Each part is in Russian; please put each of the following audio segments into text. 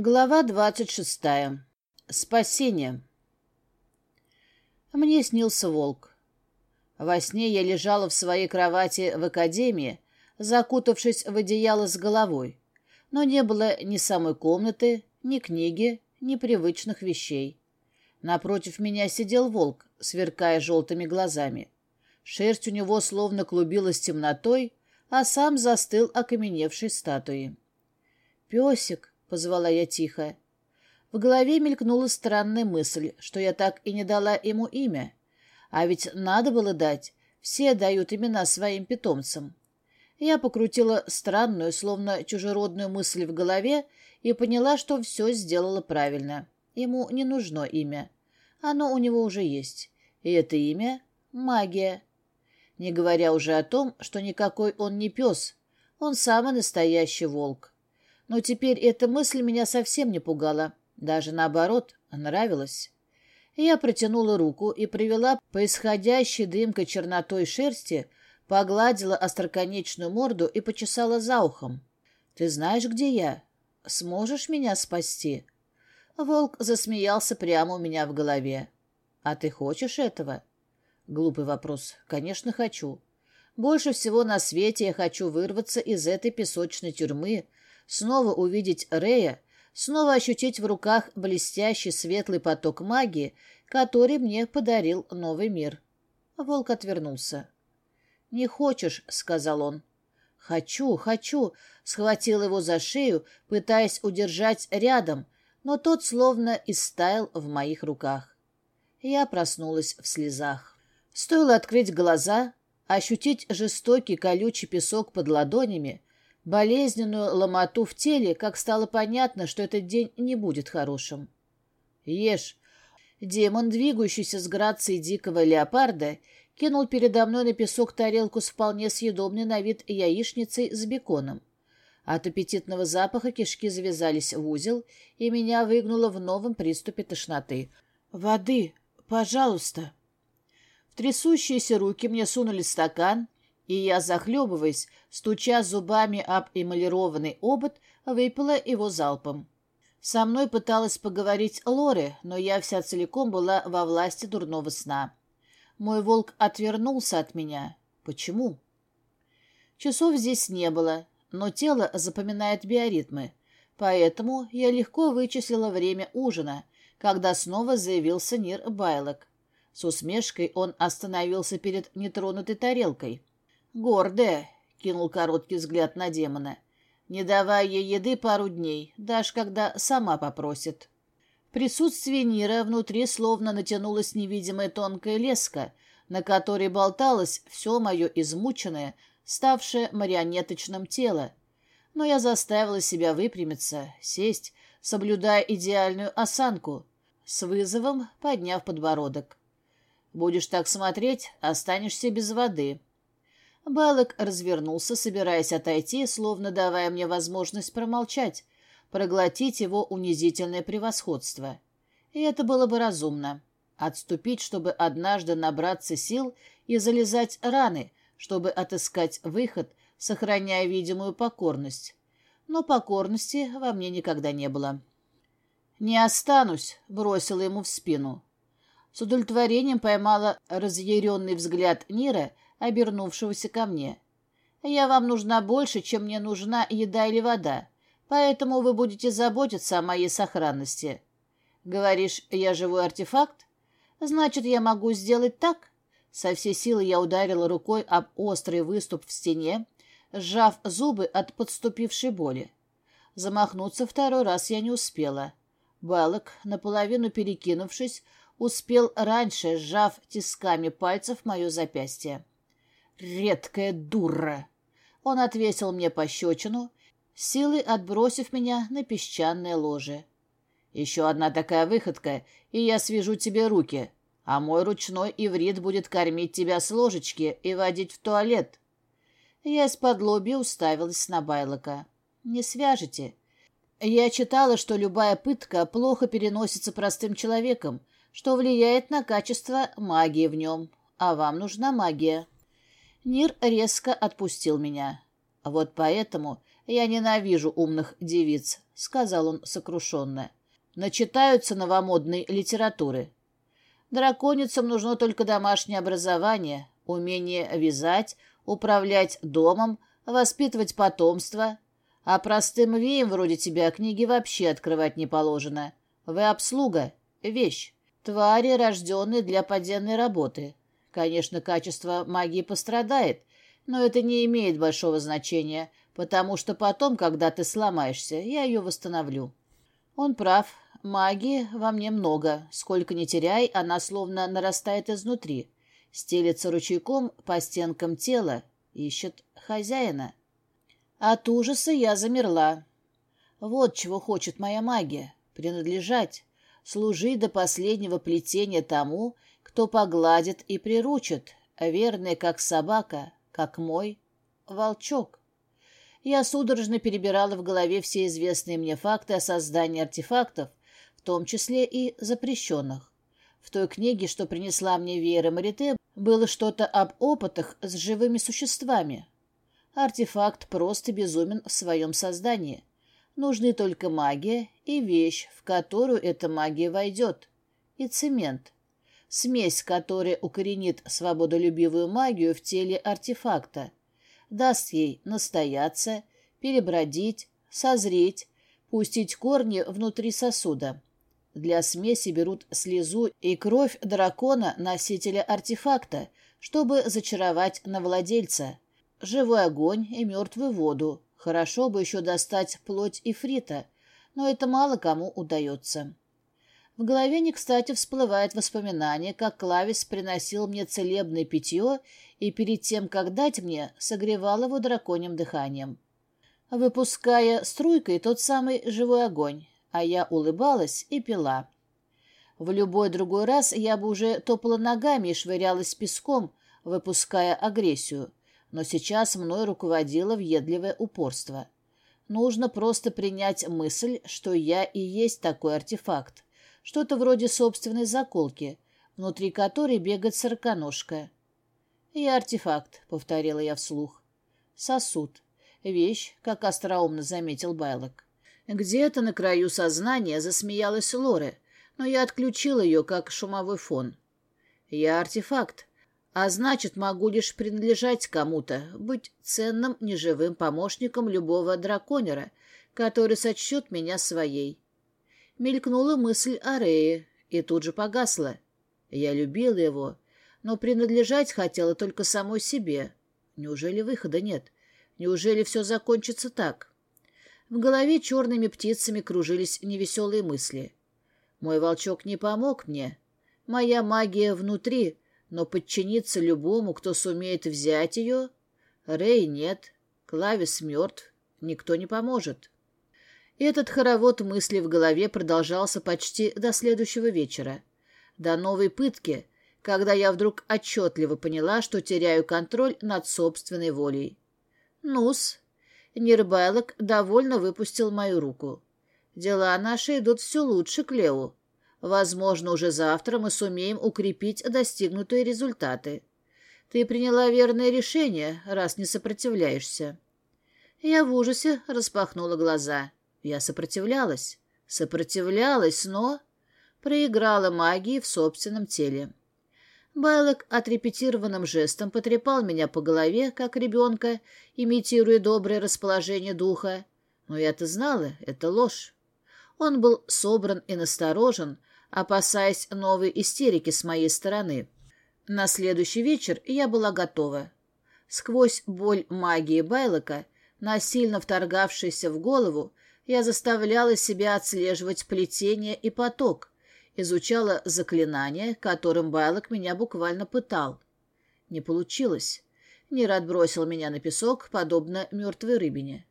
Глава двадцать шестая. Спасение. Мне снился волк. Во сне я лежала в своей кровати в академии, закутавшись в одеяло с головой, но не было ни самой комнаты, ни книги, ни привычных вещей. Напротив меня сидел волк, сверкая желтыми глазами. Шерсть у него словно клубилась темнотой, а сам застыл окаменевшей статуей. «Песик!» — позвала я тихо. В голове мелькнула странная мысль, что я так и не дала ему имя. А ведь надо было дать. Все дают имена своим питомцам. Я покрутила странную, словно чужеродную мысль в голове и поняла, что все сделала правильно. Ему не нужно имя. Оно у него уже есть. И это имя — магия. Не говоря уже о том, что никакой он не пес. Он самый настоящий волк. Но теперь эта мысль меня совсем не пугала. Даже наоборот, нравилась. Я протянула руку и привела по исходящей дымкой чернотой шерсти, погладила остроконечную морду и почесала за ухом. «Ты знаешь, где я? Сможешь меня спасти?» Волк засмеялся прямо у меня в голове. «А ты хочешь этого?» Глупый вопрос. «Конечно, хочу. Больше всего на свете я хочу вырваться из этой песочной тюрьмы, снова увидеть Рея, снова ощутить в руках блестящий светлый поток магии, который мне подарил новый мир. Волк отвернулся. «Не хочешь», — сказал он. «Хочу, хочу», — схватил его за шею, пытаясь удержать рядом, но тот словно истаял в моих руках. Я проснулась в слезах. Стоило открыть глаза, ощутить жестокий колючий песок под ладонями, болезненную ломоту в теле, как стало понятно, что этот день не будет хорошим. «Ешь!» Демон, двигающийся с грацией дикого леопарда, кинул передо мной на песок тарелку с вполне съедобной на вид яичницей с беконом. От аппетитного запаха кишки завязались в узел, и меня выгнуло в новом приступе тошноты. «Воды, пожалуйста!» В трясущиеся руки мне сунули стакан, и я, захлебываясь, стуча зубами об эмалированный обод, выпила его залпом. Со мной пыталась поговорить Лоре, но я вся целиком была во власти дурного сна. Мой волк отвернулся от меня. Почему? Часов здесь не было, но тело запоминает биоритмы, поэтому я легко вычислила время ужина, когда снова заявился Нир Байлок. С усмешкой он остановился перед нетронутой тарелкой. «Гордая», — кинул короткий взгляд на демона. «Не давай ей еды пару дней, даже когда сама попросит». В присутствии Нира внутри словно натянулась невидимая тонкая леска, на которой болталось все мое измученное, ставшее марионеточным тело. Но я заставила себя выпрямиться, сесть, соблюдая идеальную осанку, с вызовом подняв подбородок. «Будешь так смотреть, останешься без воды», Балок развернулся, собираясь отойти, словно давая мне возможность промолчать, проглотить его унизительное превосходство. И это было бы разумно. Отступить, чтобы однажды набраться сил и залезать раны, чтобы отыскать выход, сохраняя видимую покорность. Но покорности во мне никогда не было. «Не останусь», — бросила ему в спину. С удовлетворением поймала разъяренный взгляд Нира — обернувшегося ко мне. «Я вам нужна больше, чем мне нужна еда или вода, поэтому вы будете заботиться о моей сохранности. Говоришь, я живой артефакт? Значит, я могу сделать так?» Со всей силы я ударила рукой об острый выступ в стене, сжав зубы от подступившей боли. Замахнуться второй раз я не успела. Балок, наполовину перекинувшись, успел раньше, сжав тисками пальцев мое запястье. «Редкая дура!» Он отвесил мне пощечину, силой отбросив меня на песчаное ложе. «Еще одна такая выходка, и я свяжу тебе руки, а мой ручной иврит будет кормить тебя с ложечки и водить в туалет». Я из-под лоби уставилась на Байлока. «Не свяжете?» Я читала, что любая пытка плохо переносится простым человеком, что влияет на качество магии в нем, а вам нужна магия. Нир резко отпустил меня. Вот поэтому «Я ненавижу умных девиц», — сказал он сокрушенно. «Начитаются новомодной литературы. Драконицам нужно только домашнее образование, умение вязать, управлять домом, воспитывать потомство. А простым веям вроде тебя книги вообще открывать не положено. Вы обслуга, вещь, твари, рожденные для подземной работы. Конечно, качество магии пострадает, но это не имеет большого значения, потому что потом, когда ты сломаешься, я ее восстановлю. Он прав, магии во мне много, сколько не теряй, она словно нарастает изнутри, стелется ручейком по стенкам тела, ищет хозяина. От ужаса я замерла. Вот чего хочет моя магия — принадлежать, служить до последнего плетения тому, кто погладит и приручит, верный как собака, как мой волчок. Я судорожно перебирала в голове все известные мне факты о создании артефактов, в том числе и запрещенных. В той книге, что принесла мне Вера Марите, было что-то об опытах с живыми существами. Артефакт просто безумен в своем создании. Нужны только магия и вещь, в которую эта магия войдет. И цемент. Смесь, которая укоренит свободолюбивую магию в теле артефакта. Даст ей настояться, перебродить, созреть, пустить корни внутри сосуда. Для смеси берут слезу и кровь дракона, носителя артефакта, чтобы зачаровать на владельца живой огонь и мертвую воду. Хорошо бы еще достать плоть и фрита, но это мало кому удается. В голове не кстати всплывает воспоминание, как Клавис приносил мне целебное питье и перед тем, как дать мне, согревал его драконьим дыханием, выпуская струйкой тот самый живой огонь, а я улыбалась и пила. В любой другой раз я бы уже топала ногами и швырялась песком, выпуская агрессию, но сейчас мной руководило въедливое упорство. Нужно просто принять мысль, что я и есть такой артефакт, что-то вроде собственной заколки, внутри которой бегает сороконожка. «Я артефакт», — повторила я вслух. «Сосуд. Вещь», — как остроумно заметил Байлок. Где-то на краю сознания засмеялась Лоре, но я отключил ее, как шумовой фон. «Я артефакт, а значит, могу лишь принадлежать кому-то, быть ценным неживым помощником любого драконера, который сочтет меня своей. Мелькнула мысль о Рее и тут же погасла. Я любила его, но принадлежать хотела только самой себе. Неужели выхода нет? Неужели все закончится так? В голове черными птицами кружились невеселые мысли. Мой волчок не помог мне. Моя магия внутри — но подчиниться любому, кто сумеет взять ее... Рэй нет, Клавис мертв, никто не поможет. Этот хоровод мыслей в голове продолжался почти до следующего вечера. До новой пытки, когда я вдруг отчетливо поняла, что теряю контроль над собственной волей. Нус, Нирбайлок довольно выпустил мою руку. Дела наши идут все лучше, Клео. Возможно, уже завтра мы сумеем укрепить достигнутые результаты. Ты приняла верное решение, раз не сопротивляешься. Я в ужасе распахнула глаза. Я сопротивлялась. Сопротивлялась, но... Проиграла магии в собственном теле. Байлок отрепетированным жестом потрепал меня по голове, как ребенка, имитируя доброе расположение духа. Но я-то знала, это ложь. Он был собран и насторожен, опасаясь новой истерики с моей стороны. На следующий вечер я была готова. Сквозь боль магии Байлока, насильно вторгавшейся в голову, я заставляла себя отслеживать плетение и поток, изучала заклинания, которым Байлок меня буквально пытал. Не получилось. Нерад бросил меня на песок, подобно мертвой рыбине.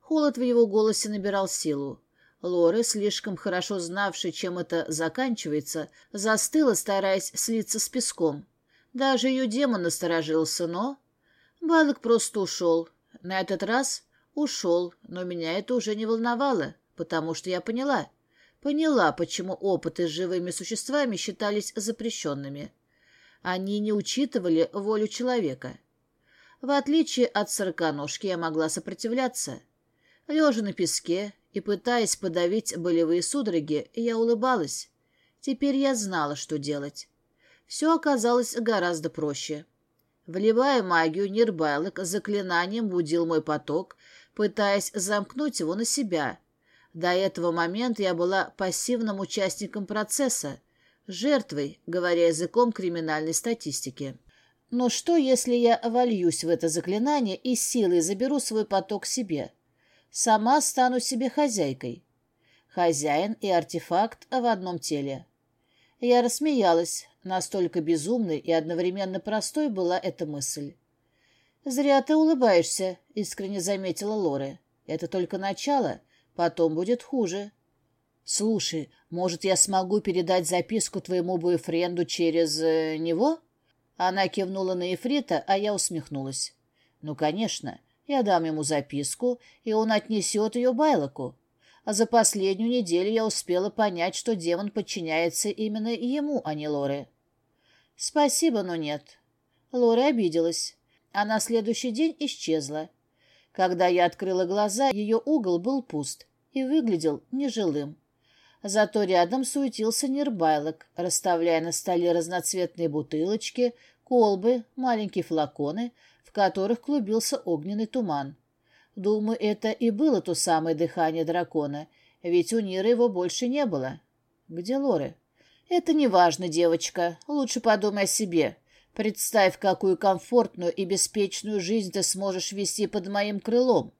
Холод в его голосе набирал силу. Лоры, слишком хорошо знавший, чем это заканчивается, застыла, стараясь слиться с песком. Даже ее демон насторожился, но... Балок просто ушел. На этот раз ушел, но меня это уже не волновало, потому что я поняла. Поняла, почему опыты с живыми существами считались запрещенными. Они не учитывали волю человека. В отличие от сороконожки я могла сопротивляться — Лежа на песке и пытаясь подавить болевые судороги, я улыбалась. Теперь я знала, что делать. Все оказалось гораздо проще. Вливая магию, Нирбайлок заклинанием будил мой поток, пытаясь замкнуть его на себя. До этого момента я была пассивным участником процесса, жертвой, говоря языком криминальной статистики. Но что, если я вольюсь в это заклинание и силой заберу свой поток себе? Сама стану себе хозяйкой. Хозяин и артефакт в одном теле. Я рассмеялась. Настолько безумной и одновременно простой была эта мысль. «Зря ты улыбаешься», — искренне заметила Лоре. «Это только начало, потом будет хуже». «Слушай, может, я смогу передать записку твоему бойфренду через... Э, него?» Она кивнула на Ефрита, а я усмехнулась. «Ну, конечно, я дам ему записку, и он отнесет ее Байлоку. А за последнюю неделю я успела понять, что демон подчиняется именно ему, а не Лоре». «Спасибо, но нет». Лора обиделась. А на следующий день исчезла. Когда я открыла глаза, ее угол был пуст и выглядел нежилым. Зато рядом суетился Нербайлок, расставляя на столе разноцветные бутылочки, колбы, маленькие флаконы, в которых клубился огненный туман. Думаю, это и было то самое дыхание дракона, ведь у Ниры его больше не было. Где Лоры? Это не важно, девочка. Лучше подумай о себе. Представь, какую комфортную и беспечную жизнь ты сможешь вести под моим крылом.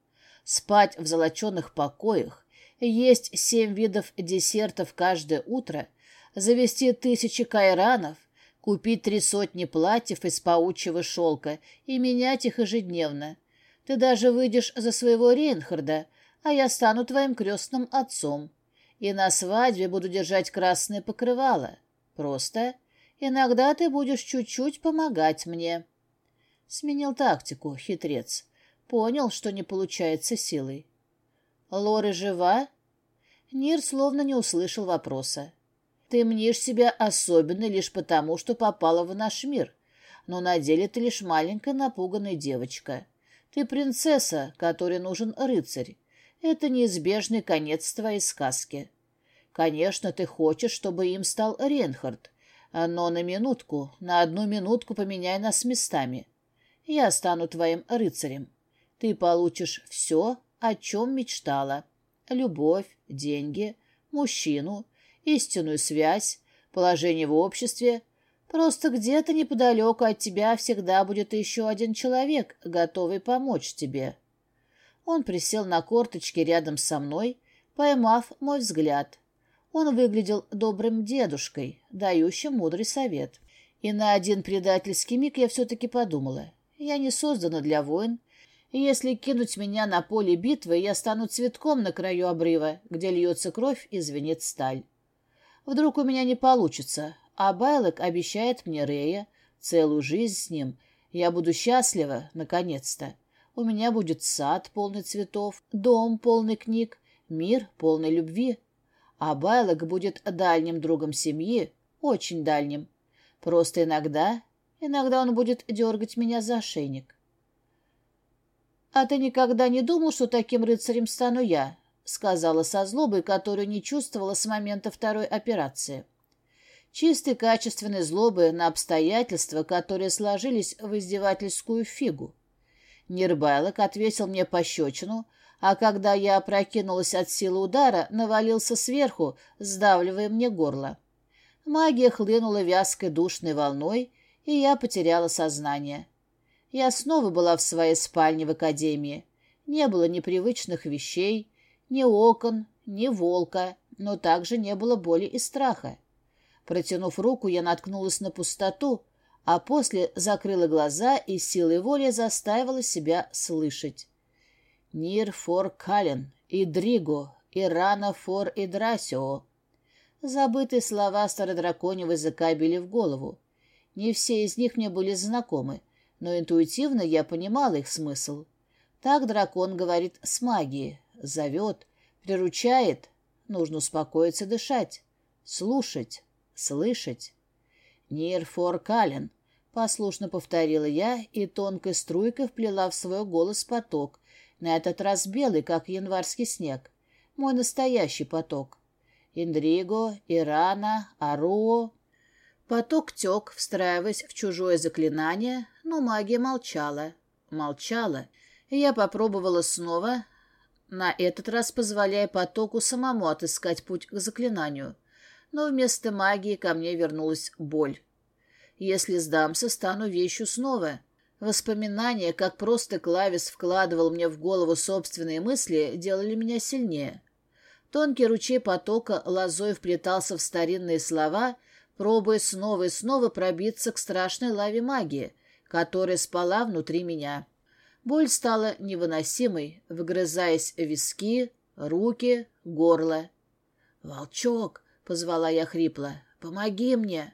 Спать в золоченных покоях, есть семь видов десертов каждое утро, завести тысячи кайранов, купить три сотни платьев из паучьего шелка и менять их ежедневно. Ты даже выйдешь за своего Рейнхарда, а я стану твоим крестным отцом и на свадьбе буду держать красное покрывало. Просто иногда ты будешь чуть-чуть помогать мне. Сменил тактику, хитрец. Понял, что не получается силой. Лора жива? Нир словно не услышал вопроса. Ты мнишь себя особенной лишь потому, что попала в наш мир, но на деле ты лишь маленькая напуганная девочка. Ты принцесса, которой нужен рыцарь. Это неизбежный конец твоей сказки. Конечно, ты хочешь, чтобы им стал Ренхард, но на минутку, на одну минутку поменяй нас местами. Я стану твоим рыцарем. Ты получишь все, о чем мечтала. Любовь, деньги, мужчину, истинную связь, положение в обществе. Просто где-то неподалеку от тебя всегда будет еще один человек, готовый помочь тебе. Он присел на корточки рядом со мной, поймав мой взгляд. Он выглядел добрым дедушкой, дающим мудрый совет. И на один предательский миг я все-таки подумала. Я не создана для войн, если кинуть меня на поле битвы, я стану цветком на краю обрыва, где льется кровь и звенит сталь. Вдруг у меня не получится, а Байлок обещает мне Рея, целую жизнь с ним. Я буду счастлива, наконец-то. У меня будет сад, полный цветов, дом, полный книг, мир, полный любви. А Байлок будет дальним другом семьи, очень дальним. Просто иногда, иногда он будет дергать меня за ошейник. «А ты никогда не думал, что таким рыцарем стану я?» — сказала со злобой, которую не чувствовала с момента второй операции. Чистой качественной злобы на обстоятельства, которые сложились в издевательскую фигу. Нербайлок ответил мне пощечину, а когда я опрокинулась от силы удара, навалился сверху, сдавливая мне горло. Магия хлынула вязкой душной волной, и я потеряла сознание. Я снова была в своей спальне в академии. Не было непривычных вещей, ни окон, ни волка, но также не было боли и страха. Протянув руку, я наткнулась на пустоту, а после закрыла глаза и силой воли заставила себя слышать. «Нир фор Кален, Идриго, Ирана фор Идрасио». Забытые слова стародраконьего языка били в голову. Не все из них мне были знакомы, но интуитивно я понимала их смысл. Так дракон говорит с магией, зовет, приручает. Нужно успокоиться дышать, слушать, слышать. «Нир фор Кален», — послушно повторила я и тонкой струйкой вплела в свой голос поток, На этот раз белый, как январский снег. Мой настоящий поток. Индриго, Ирана, Аруо. Поток тек, встраиваясь в чужое заклинание, но магия молчала. Молчала. Я попробовала снова, на этот раз позволяя потоку самому отыскать путь к заклинанию. Но вместо магии ко мне вернулась боль. Если сдамся, стану вещью снова. Воспоминания, как просто Клавис вкладывал мне в голову собственные мысли, делали меня сильнее. Тонкий ручей потока лозой вплетался в старинные слова, пробуя снова и снова пробиться к страшной лаве магии, которая спала внутри меня. Боль стала невыносимой, выгрызаясь в виски, руки, горло. «Волчок!» — позвала я хрипло. «Помоги мне!»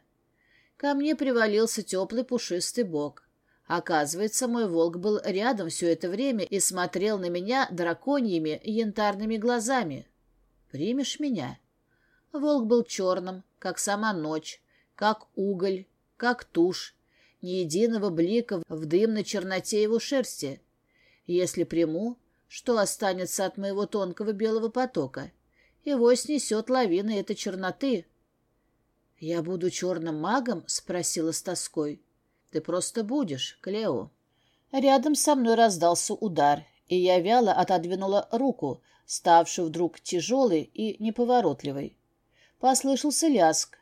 Ко мне привалился теплый пушистый бок. Оказывается, мой волк был рядом все это время и смотрел на меня драконьими янтарными глазами. «Примешь меня?» Волк был черным, как сама ночь, как уголь, как тушь, ни единого блика в дымной черноте его шерсти. Если приму, что останется от моего тонкого белого потока? Его снесет лавина этой черноты. — Я буду черным магом? — спросила с тоской. — Ты просто будешь, Клео. Рядом со мной раздался удар, и я вяло отодвинула руку, ставшую вдруг тяжелой и неповоротливой. Послышался ляск,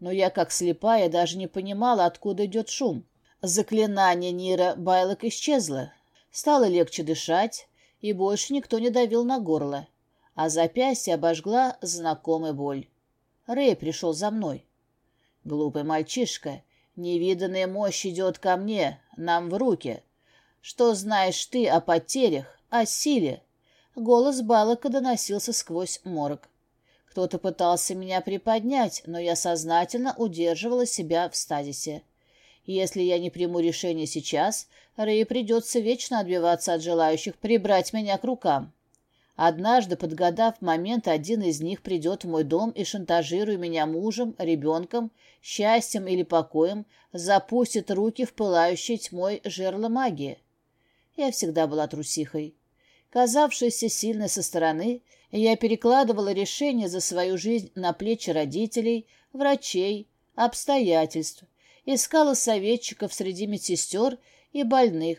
но я, как слепая, даже не понимала, откуда идет шум. Заклинание Нира Байлок исчезло. Стало легче дышать, и больше никто не давил на горло, а запястье обожгла знакомая боль. Рэй пришел за мной. Глупый мальчишка, невиданная мощь идет ко мне, нам в руки. Что знаешь ты о потерях, о силе? Голос Балака доносился сквозь морг. Кто-то пытался меня приподнять, но я сознательно удерживала себя в стазисе. Если я не приму решение сейчас, Рэй придется вечно отбиваться от желающих прибрать меня к рукам. Однажды, подгадав момент, один из них придет в мой дом и, шантажируя меня мужем, ребенком, счастьем или покоем, запустит руки в пылающей тьмой жерло магии. Я всегда была трусихой. Казавшаяся сильной со стороны, я перекладывала решение за свою жизнь на плечи родителей, врачей, обстоятельств, искала советчиков среди медсестер и больных,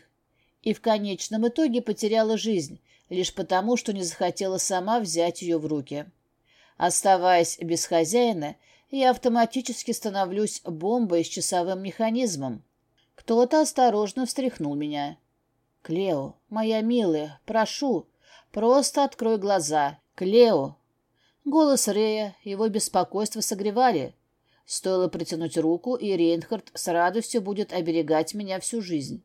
и в конечном итоге потеряла жизнь, лишь потому, что не захотела сама взять ее в руки. Оставаясь без хозяина, я автоматически становлюсь бомбой с часовым механизмом. Кто-то осторожно встряхнул меня. «Клео, моя милая, прошу, просто открой глаза. Клео!» Голос Рея, его беспокойство согревали. Стоило протянуть руку, и Рейнхард с радостью будет оберегать меня всю жизнь.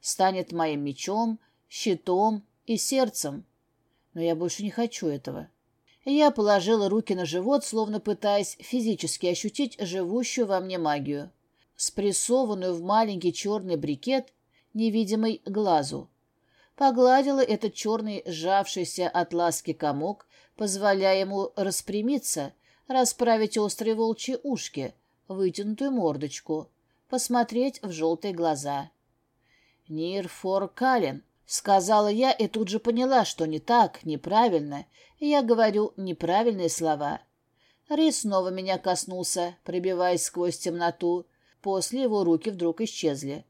Станет моим мечом, щитом и сердцем. Но я больше не хочу этого. Я положила руки на живот, словно пытаясь физически ощутить живущую во мне магию. Спрессованную в маленький черный брикет, невидимый глазу. Погладила этот черный сжавшийся от ласки комок, позволяя ему распрямиться, расправить острые волчьи ушки, вытянутую мордочку, посмотреть в желтые глаза. «Нир фор Кален», — сказала я и тут же поняла, что не так, неправильно. Я говорю неправильные слова. Рей снова меня коснулся, пробиваясь сквозь темноту. После его руки вдруг исчезли.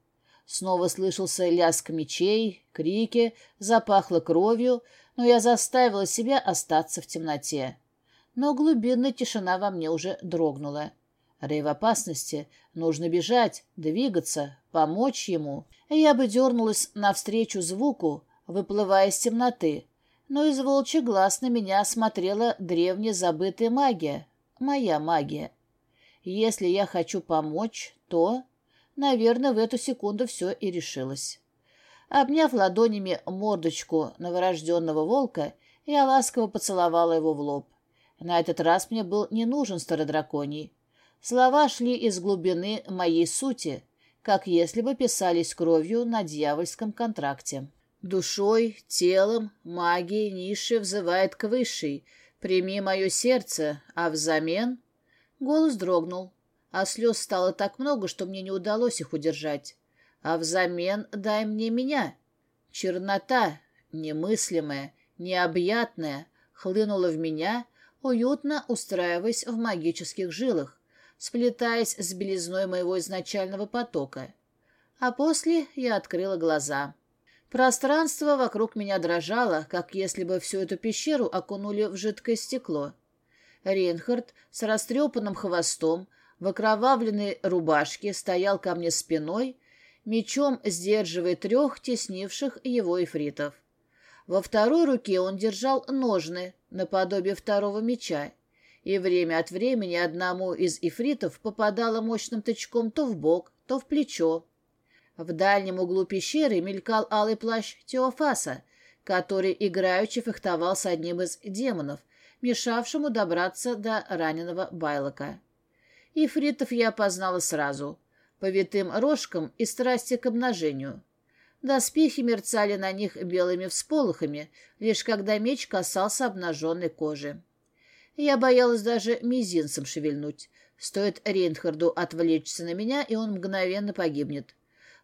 Снова слышался лязг мечей, крики, запахло кровью, но я заставила себя остаться в темноте. Но глубинная тишина во мне уже дрогнула. Рэй в опасности, нужно бежать, двигаться, помочь ему. Я бы дернулась навстречу звуку, выплывая из темноты, но из волчьих глаз на меня смотрела древняя забытая магия, моя магия. Если я хочу помочь, то... Наверное, в эту секунду все и решилось. Обняв ладонями мордочку новорожденного волка, я ласково поцеловала его в лоб. На этот раз мне был не нужен стародраконий. Слова шли из глубины моей сути, как если бы писались кровью на дьявольском контракте. Душой, телом, магией низшей взывает к высшей. Прими мое сердце, а взамен... Голос дрогнул а слез стало так много, что мне не удалось их удержать. А взамен дай мне меня. Чернота, немыслимое, необъятное, хлынуло в меня, уютно устраиваясь в магических жилах, сплетаясь с белизной моего изначального потока. А после я открыла глаза. Пространство вокруг меня дрожало, как если бы всю эту пещеру окунули в жидкое стекло. Рейнхард с растрепанным хвостом, в окровавленной рубашке стоял ко мне спиной, мечом сдерживая трех теснивших его эфритов. Во второй руке он держал ножны, наподобие второго меча, и время от времени одному из эфритов попадало мощным тычком то в бок, то в плечо. В дальнем углу пещеры мелькал алый плащ Теофаса, который играючи фехтовал с одним из демонов, мешавшему добраться до раненого Байлока. Ифритов я опознала сразу, по витым рожкам и страсти к обнажению. Доспехи мерцали на них белыми всполохами, лишь когда меч касался обнаженной кожи. Я боялась даже мизинцем шевельнуть. Стоит Рейнхарду отвлечься на меня, и он мгновенно погибнет.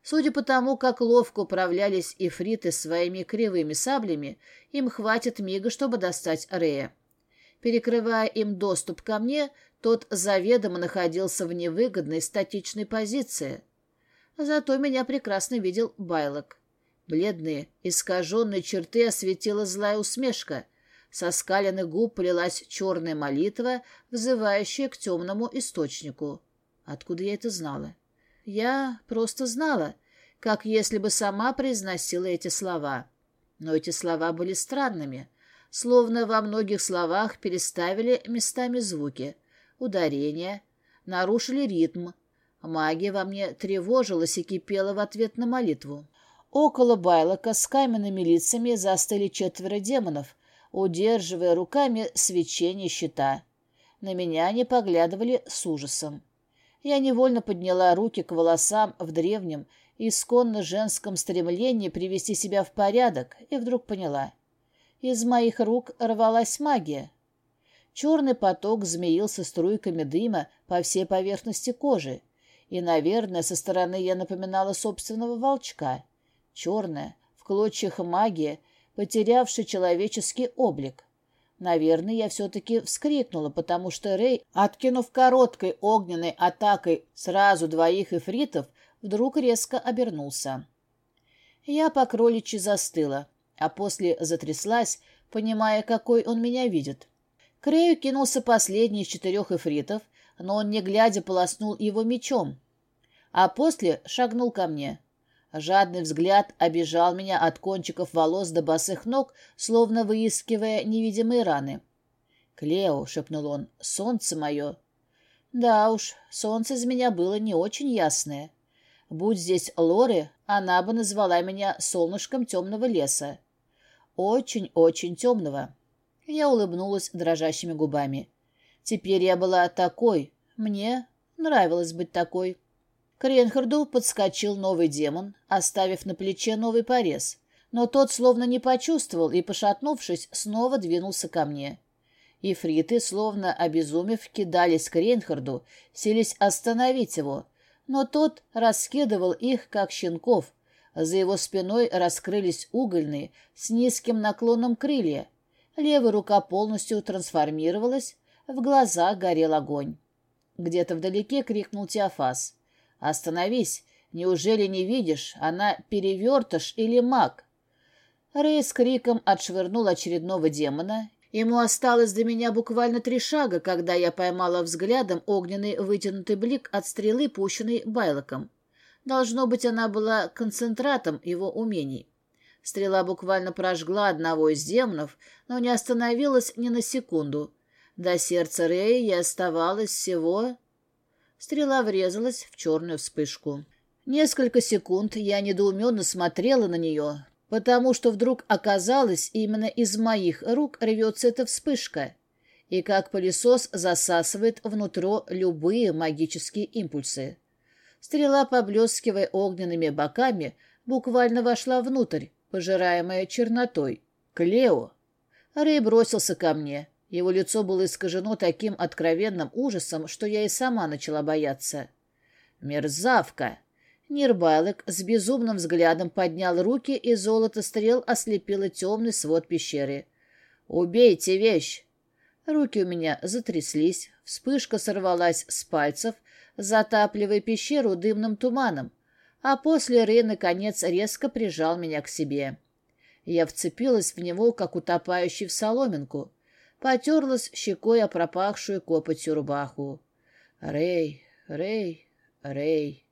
Судя по тому, как ловко управлялись ифриты своими кривыми саблями, им хватит мига, чтобы достать Рея. Перекрывая им доступ ко мне, тот заведомо находился в невыгодной статичной позиции. Зато меня прекрасно видел Байлок. Бледные, искаженные черты осветила злая усмешка. Со скаленных губ полилась черная молитва, взывающая к темному источнику. Откуда я это знала? Я просто знала, как если бы сама произносила эти слова. Но эти слова были странными, словно во многих словах переставили местами звуки, ударения, нарушили ритм. Магия во мне тревожилась и кипела в ответ на молитву. Около Байлока с каменными лицами застыли четверо демонов, удерживая руками свечение щита. На меня они поглядывали с ужасом. Я невольно подняла руки к волосам в древнем, исконно женском стремлении привести себя в порядок, и вдруг поняла. Из моих рук рвалась магия. Черный поток змеился струйками дыма по всей поверхности кожи, и, наверное, со стороны я напоминала собственного волчка. Черная, в клочьях магия, потерявшая человеческий облик. Наверное, я все-таки вскрикнула, потому что Рэй, откинув короткой огненной атакой сразу двоих эфритов, вдруг резко обернулся. Я по кроличьи застыла, а после затряслась, понимая, какой он меня видит. К Рэю кинулся последний из четырех эфритов, но он, не глядя, полоснул его мечом, а после шагнул ко мне. Жадный взгляд обижал меня от кончиков волос до босых ног, словно выискивая невидимые раны. «Клео», — шепнул он, — «солнце мое». Да уж, солнце из меня было не очень ясное. Будь здесь Лоры, она бы назвала меня солнышком темного леса. Очень-очень темного. Я улыбнулась дрожащими губами. Теперь я была такой. Мне нравилось быть такой. К Ренхарду подскочил новый демон, оставив на плече новый порез, но тот словно не почувствовал и, пошатнувшись, снова двинулся ко мне. Ифриты, словно обезумев, кидались к Рейнхарду, селись остановить его, но тот раскидывал их, как щенков. За его спиной раскрылись угольные, с низким наклоном крылья. Левая рука полностью трансформировалась, в глазах горел огонь. Где-то вдалеке крикнул Теофас. «Остановись! Неужели не видишь? Она перевертыш или маг?» Рэй с криком отшвырнул очередного демона. Ему осталось до меня буквально три шага, когда я поймала взглядом огненный вытянутый блик от стрелы, пущенной Байлоком. Должно быть, она была концентратом его умений. Стрела буквально прожгла одного из демонов, но не остановилась ни на секунду. До сердца Рэя я оставалось всего Стрела врезалась в черную вспышку. Несколько секунд я недоуменно смотрела на нее, потому что вдруг оказалось, именно из моих рук рвется эта вспышка, и как пылесос засасывает внутрь любые магические импульсы. Стрела, поблескивая огненными боками, буквально вошла внутрь, пожираемая чернотой. «Клео!» Рэй бросился ко мне. Его лицо было искажено таким откровенным ужасом, что я и сама начала бояться. «Мерзавка!» Нирбайлок с безумным взглядом поднял руки, и золото стрел ослепило темный свод пещеры. «Убейте вещь!» Руки у меня затряслись, вспышка сорвалась с пальцев, затапливая пещеру дымным туманом, а после Рэй, наконец, резко прижал меня к себе. Я вцепилась в него, как утопающий в соломинку, потерлась щекой о пропахшую копотью рубаху. Рэй, Рэй, Рэй.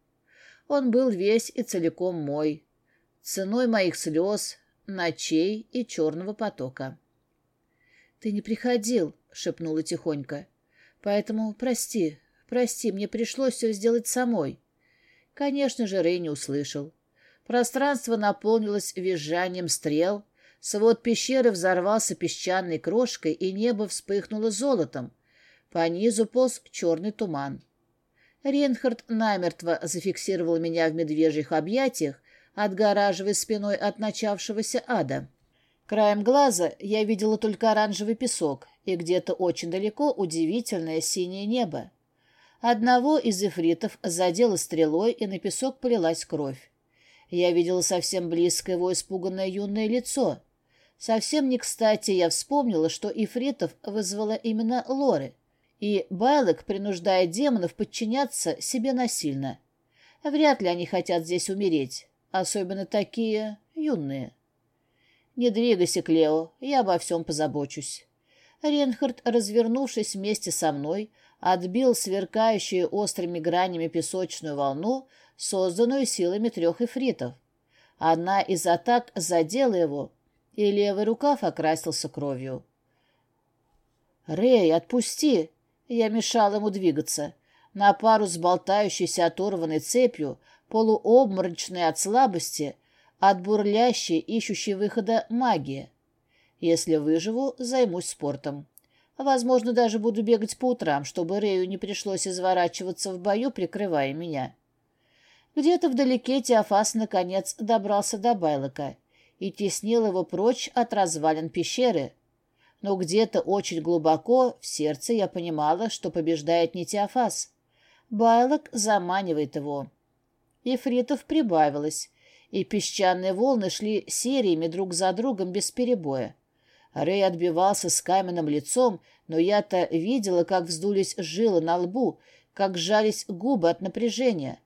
Он был весь и целиком мой, ценой моих слез, ночей и черного потока. — Ты не приходил, — шепнула тихонько. — Поэтому прости, прости, мне пришлось все сделать самой. Конечно же, Рэй не услышал. Пространство наполнилось визжанием стрел, свод пещеры взорвался песчаной крошкой, и небо вспыхнуло золотом. По низу полз черный туман. Ренхард намертво зафиксировал меня в медвежьих объятиях, отгораживая спиной от начавшегося ада. Краем глаза я видела только оранжевый песок и где-то очень далеко удивительное синее небо. Одного из эфритов задело стрелой, и на песок полилась кровь. Я видела совсем близко его испуганное юное лицо. Совсем не кстати я вспомнила, что ифритов вызвала именно Лоры — и Байлок принуждает демонов подчиняться себе насильно. Вряд ли они хотят здесь умереть, особенно такие юные. Не двигайся, Клео, я обо всем позабочусь. Ренхард, развернувшись вместе со мной, отбил сверкающую острыми гранями песочную волну, созданную силами трех эфритов. Одна из атак задела его, и левый рукав окрасился кровью. «Рэй, отпусти!» Я мешал ему двигаться. На пару с болтающейся оторванной цепью, полуобморочной от слабости, от бурлящей, ищущей выхода магии. Если выживу, займусь спортом. Возможно, даже буду бегать по утрам, чтобы Рэю не пришлось изворачиваться в бою, прикрывая меня. Где-то вдалеке Теофас наконец добрался до Байлока и теснил его прочь от развалин пещеры, но где-то очень глубоко в сердце я понимала, что побеждает не Теофас. Байлок заманивает его. Ефритов прибавилось, и песчаные волны шли сериями друг за другом без перебоя. Рэй отбивался с каменным лицом, но я-то видела, как вздулись жилы на лбу, как сжались губы от напряжения.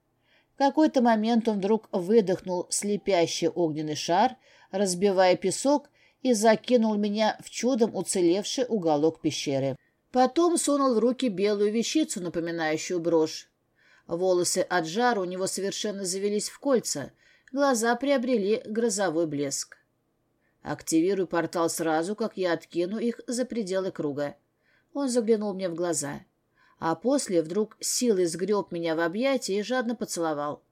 В какой-то момент он вдруг выдохнул слепящий огненный шар, разбивая песок, и закинул меня в чудом уцелевший уголок пещеры. Потом сунул в руки белую вещицу, напоминающую брошь. Волосы от жара у него совершенно завелись в кольца, глаза приобрели грозовой блеск. Активируй портал сразу, как я откину их за пределы круга. Он заглянул мне в глаза. А после вдруг силой сгреб меня в объятия и жадно поцеловал.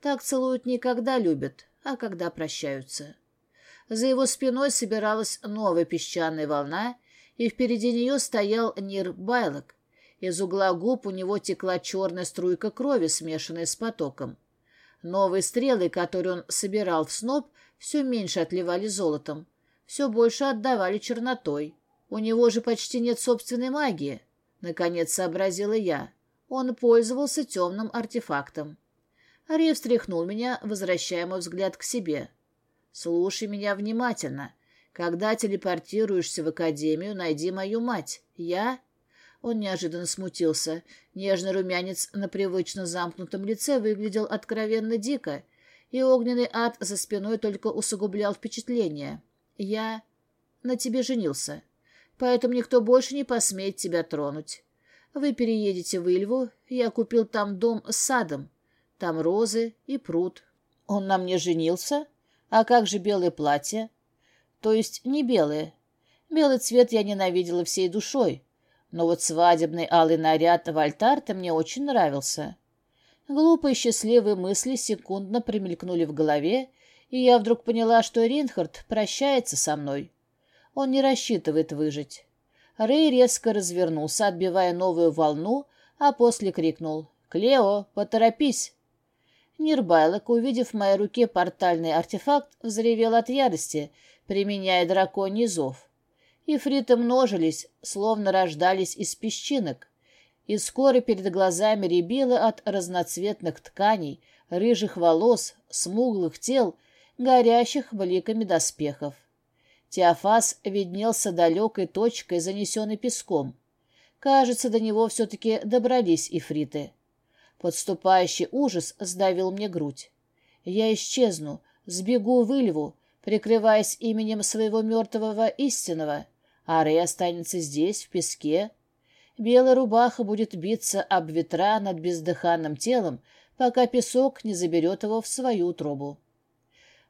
Так целуют не когда любят, а когда прощаются. За его спиной собиралась новая песчаная волна, и впереди нее стоял Нир Байлок. Из угла губ у него текла черная струйка крови, смешанная с потоком. Новые стрелы, которые он собирал в сноп, все меньше отливали золотом, все больше отдавали чернотой. У него же почти нет собственной магии, наконец сообразила я. Он пользовался темным артефактом. Ари встряхнул меня, возвращая мой взгляд к себе. Слушай меня внимательно. Когда телепортируешься в академию, найди мою мать. Я...» Он неожиданно смутился. Нежный румянец на привычно замкнутом лице выглядел откровенно дико, и огненный ад за спиной только усугублял впечатление. «Я на тебе женился, поэтому никто больше не посмеет тебя тронуть. Вы переедете в Ильву, я купил там дом с садом, там розы и пруд». «Он на мне женился?» А как же белое платье? То есть не белое. Белый цвет я ненавидела всей душой. Но вот свадебный алый наряд в альтар-то мне очень нравился. Глупые счастливые мысли секундно промелькнули в голове, и я вдруг поняла, что Ринхард прощается со мной. Он не рассчитывает выжить. Рэй резко развернулся, отбивая новую волну, а после крикнул «Клео, поторопись!» Нирбайлок, увидев в моей руке портальный артефакт, взревел от ярости, применяя драконий зов. Ифриты множились, словно рождались из песчинок, и скоро перед глазами рябило от разноцветных тканей, рыжих волос, смуглых тел, горящих бликами доспехов. Теофас виднелся далекой точкой, занесенной песком. Кажется, до него все-таки добрались ифриты. Подступающий ужас сдавил мне грудь. Я исчезну, сбегу в Ильву, прикрываясь именем своего мертвого истинного, а Рэй останется здесь, в песке. Белая рубаха будет биться об ветра над бездыханным телом, пока песок не заберет его в свою утробу.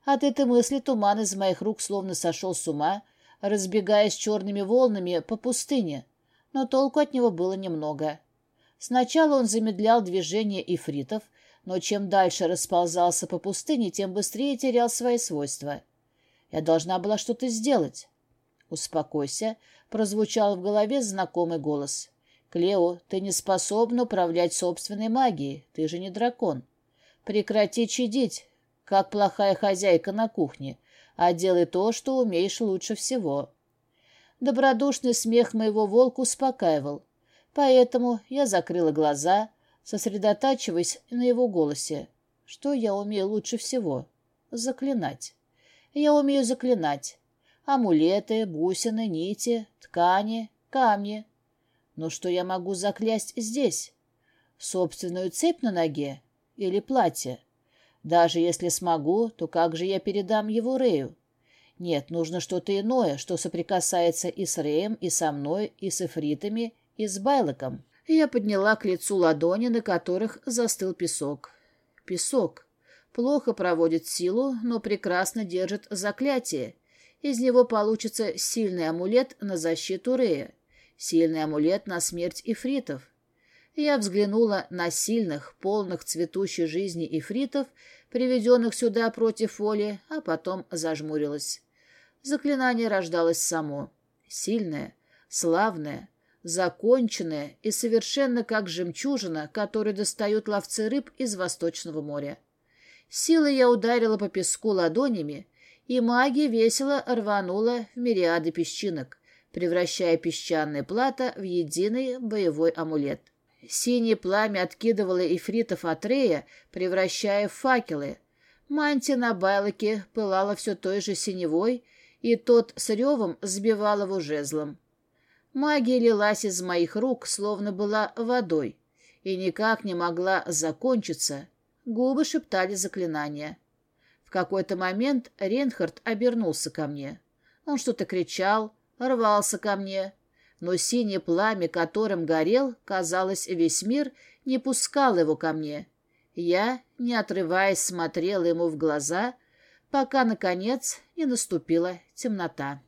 От этой мысли туман из моих рук словно сошел с ума, разбегаясь черными волнами по пустыне, но толку от него было немного. Сначала он замедлял движение ифритов, но чем дальше расползался по пустыне, тем быстрее терял свои свойства. Я должна была что-то сделать. «Успокойся», — прозвучал в голове знакомый голос. «Клео, ты не способна управлять собственной магией, ты же не дракон. Прекрати чадить, как плохая хозяйка на кухне, а делай то, что умеешь лучше всего. Добродушный смех моего волка успокаивал, поэтому я закрыла глаза, сосредотачиваясь на его голосе. Что я умею лучше всего? Заклинать. Я умею заклинать. Амулеты, бусины, нити, ткани, камни. Но что я могу заклясть здесь? Собственную цепь на ноге или платье? Даже если смогу, то как же я передам его Рэю? Нет, нужно что-то иное, что соприкасается и с Рэем, и со мной, и с эфритами, и с Байлоком. Я подняла к лицу ладони, на которых застыл песок. Песок. Плохо проводит силу, но прекрасно держит заклятие. Из него получится сильный амулет на защиту Рэя, сильный амулет на смерть ифритов. Я взглянула на сильных, полных цветущей жизни ифритов, приведенных сюда против воли, а потом зажмурилась. Заклинание рождалось само. Сильное, славное, законченное и совершенно как жемчужина, которую достают ловцы рыб из Восточного моря. Силой я ударила по песку ладонями, и магия весело рванула в мириады песчинок, превращая песчаное плато в единый боевой амулет. Синее пламя откидывало эфритов от Рея, превращая в факелы. Мантия на байлоке пылала все той же синевой, и тот с ревом сбивал его жезлом. Магия лилась из моих рук, словно была водой, и никак не могла закончиться. Губы шептали заклинания. В какой-то момент Ренхард обернулся ко мне. Он что-то кричал, рвался ко мне — но синее пламя, которым горел, казалось, весь мир не пускал его ко мне. Я, не отрываясь, смотрела ему в глаза, пока, наконец, не наступила темнота.